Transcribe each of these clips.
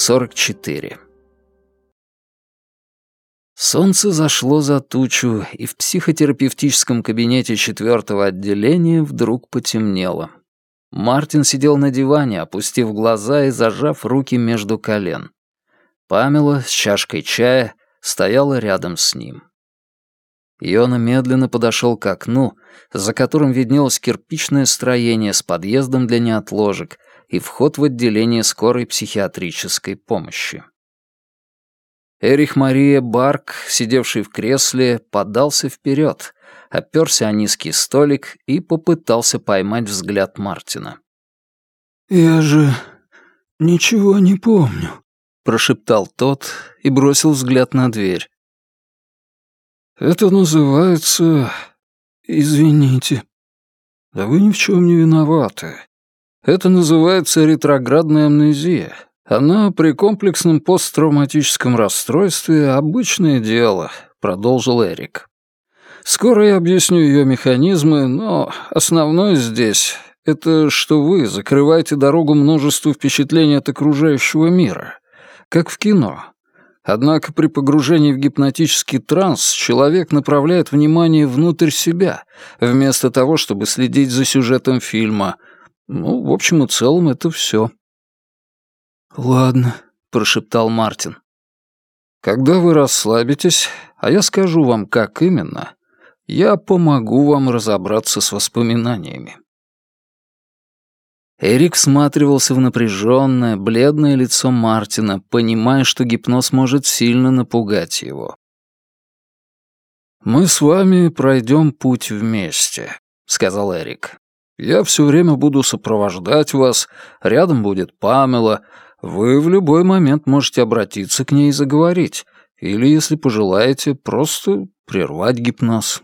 44. Солнце зашло за тучу, и в психотерапевтическом кабинете четвертого отделения вдруг потемнело. Мартин сидел на диване, опустив глаза и зажав руки между колен. Памела с чашкой чая стояла рядом с ним. Йона медленно подошел к окну, за которым виднелось кирпичное строение с подъездом для неотложек и вход в отделение скорой психиатрической помощи. Эрих Мария Барк, сидевший в кресле, подался вперед, оперся о низкий столик и попытался поймать взгляд Мартина. «Я же ничего не помню», — прошептал тот и бросил взгляд на дверь. «Это называется... Извините. Да вы ни в чем не виноваты. Это называется ретроградная амнезия. Она при комплексном посттравматическом расстройстве — обычное дело», — продолжил Эрик. «Скоро я объясню ее механизмы, но основное здесь — это что вы закрываете дорогу множеству впечатлений от окружающего мира, как в кино, Однако при погружении в гипнотический транс человек направляет внимание внутрь себя, вместо того, чтобы следить за сюжетом фильма. Ну, в общем и целом, это все. «Ладно», — прошептал Мартин. «Когда вы расслабитесь, а я скажу вам, как именно, я помогу вам разобраться с воспоминаниями». Эрик всматривался в напряженное, бледное лицо Мартина, понимая, что гипноз может сильно напугать его. «Мы с вами пройдем путь вместе», — сказал Эрик. «Я все время буду сопровождать вас, рядом будет Памела. Вы в любой момент можете обратиться к ней и заговорить, или, если пожелаете, просто прервать гипноз».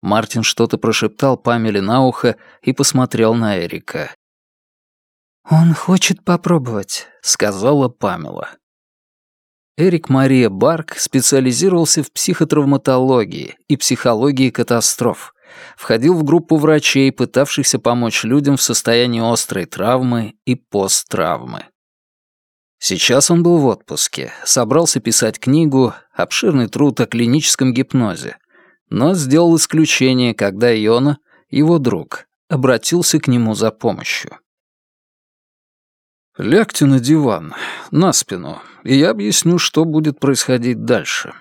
Мартин что-то прошептал Памеле на ухо и посмотрел на Эрика. «Он хочет попробовать», — сказала Памела. Эрик Мария Барк специализировался в психотравматологии и психологии катастроф. Входил в группу врачей, пытавшихся помочь людям в состоянии острой травмы и посттравмы. Сейчас он был в отпуске, собрался писать книгу, обширный труд о клиническом гипнозе, но сделал исключение, когда Йона, его друг, обратился к нему за помощью. «Лягте на диван, на спину, и я объясню, что будет происходить дальше».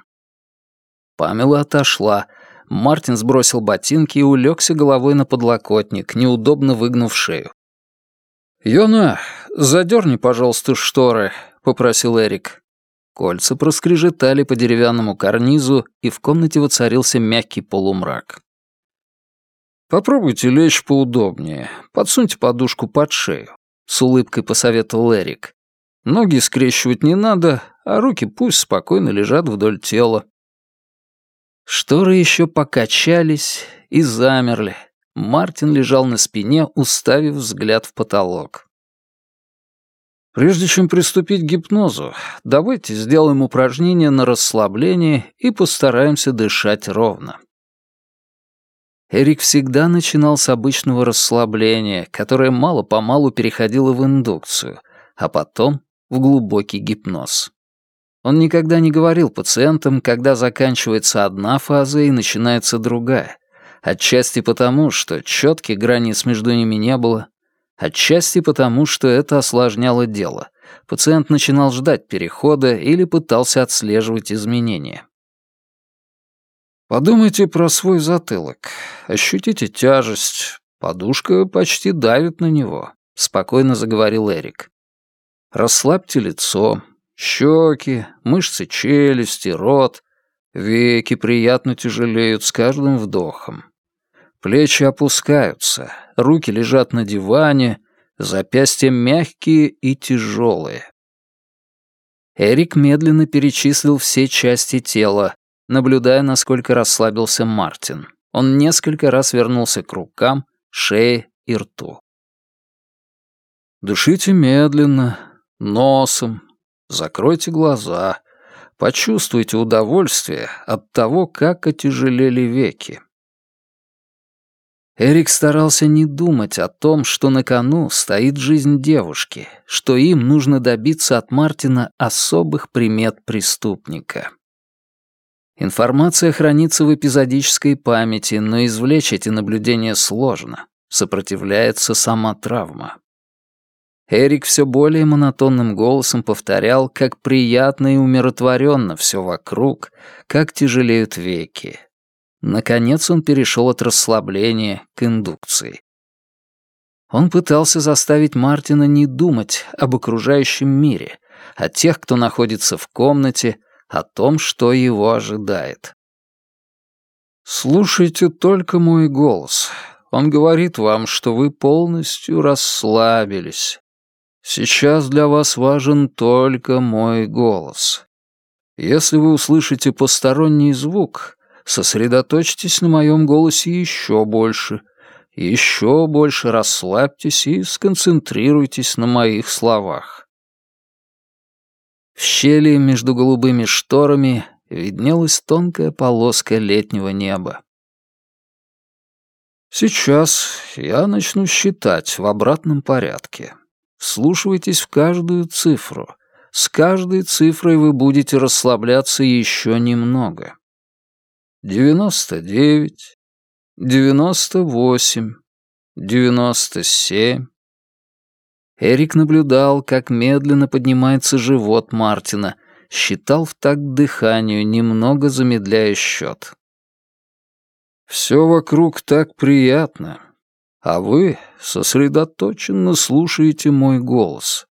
Памела отошла. Мартин сбросил ботинки и улегся головой на подлокотник, неудобно выгнув шею. «Йона, задерни, пожалуйста, шторы», — попросил Эрик. Кольца проскрежетали по деревянному карнизу, и в комнате воцарился мягкий полумрак. «Попробуйте лечь поудобнее. Подсуньте подушку под шею», — с улыбкой посоветовал Эрик. «Ноги скрещивать не надо, а руки пусть спокойно лежат вдоль тела». Шторы еще покачались и замерли. Мартин лежал на спине, уставив взгляд в потолок. Прежде чем приступить к гипнозу, давайте сделаем упражнение на расслабление и постараемся дышать ровно. Эрик всегда начинал с обычного расслабления, которое мало-помалу переходило в индукцию, а потом в глубокий гипноз. Он никогда не говорил пациентам, когда заканчивается одна фаза и начинается другая, отчасти потому, что четких границ между ними не было, Отчасти потому, что это осложняло дело. Пациент начинал ждать перехода или пытался отслеживать изменения. Подумайте про свой затылок. Ощутите тяжесть. Подушка почти давит на него, спокойно заговорил Эрик. Расслабьте лицо, щеки, мышцы челюсти, рот. Веки приятно тяжелеют с каждым вдохом. Плечи опускаются, руки лежат на диване, запястья мягкие и тяжелые. Эрик медленно перечислил все части тела, наблюдая, насколько расслабился Мартин. Он несколько раз вернулся к рукам, шее и рту. Дышите медленно, носом, закройте глаза, почувствуйте удовольствие от того, как отяжелели веки. Эрик старался не думать о том, что на кону стоит жизнь девушки, что им нужно добиться от Мартина особых примет преступника. Информация хранится в эпизодической памяти, но извлечь эти наблюдения сложно, сопротивляется сама травма. Эрик все более монотонным голосом повторял, как приятно и умиротворенно все вокруг, как тяжелеют веки, Наконец он перешел от расслабления к индукции. Он пытался заставить Мартина не думать об окружающем мире, о тех, кто находится в комнате, о том, что его ожидает. «Слушайте только мой голос. Он говорит вам, что вы полностью расслабились. Сейчас для вас важен только мой голос. Если вы услышите посторонний звук, сосредоточьтесь на моем голосе еще больше, еще больше расслабьтесь и сконцентрируйтесь на моих словах. В щели между голубыми шторами виднелась тонкая полоска летнего неба. Сейчас я начну считать в обратном порядке. Вслушивайтесь в каждую цифру. С каждой цифрой вы будете расслабляться еще немного девяносто девять, девяносто восемь, девяносто семь. Эрик наблюдал, как медленно поднимается живот Мартина, считал в такт дыханию, немного замедляя счет. «Все вокруг так приятно, а вы сосредоточенно слушаете мой голос.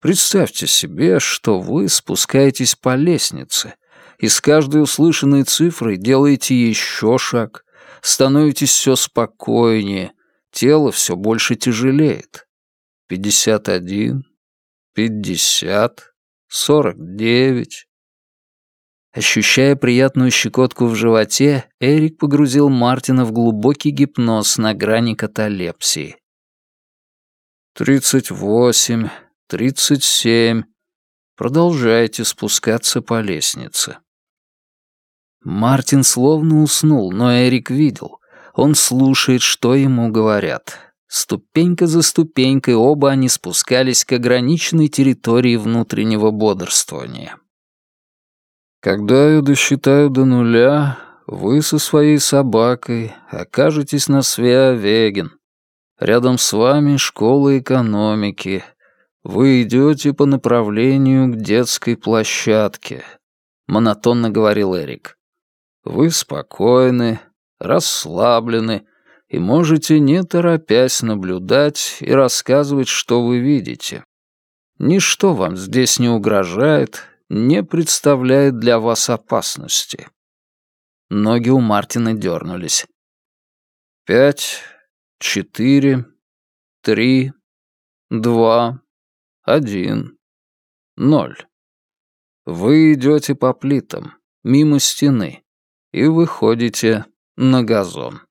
Представьте себе, что вы спускаетесь по лестнице — и с каждой услышанной цифрой делаете еще шаг, становитесь все спокойнее, тело все больше тяжелеет. Пятьдесят один, пятьдесят, сорок девять. Ощущая приятную щекотку в животе, Эрик погрузил Мартина в глубокий гипноз на грани каталепсии. «Тридцать восемь, тридцать семь. Продолжайте спускаться по лестнице». Мартин словно уснул, но Эрик видел. Он слушает, что ему говорят. Ступенька за ступенькой оба они спускались к ограниченной территории внутреннего бодрствования. «Когда я досчитаю до нуля, вы со своей собакой окажетесь на Свеовеген. Рядом с вами школа экономики. Вы идете по направлению к детской площадке», — монотонно говорил Эрик. Вы спокойны, расслаблены и можете, не торопясь, наблюдать и рассказывать, что вы видите. Ничто вам здесь не угрожает, не представляет для вас опасности. Ноги у Мартина дернулись. Пять, четыре, три, два, один, ноль. Вы идете по плитам, мимо стены и выходите на газон.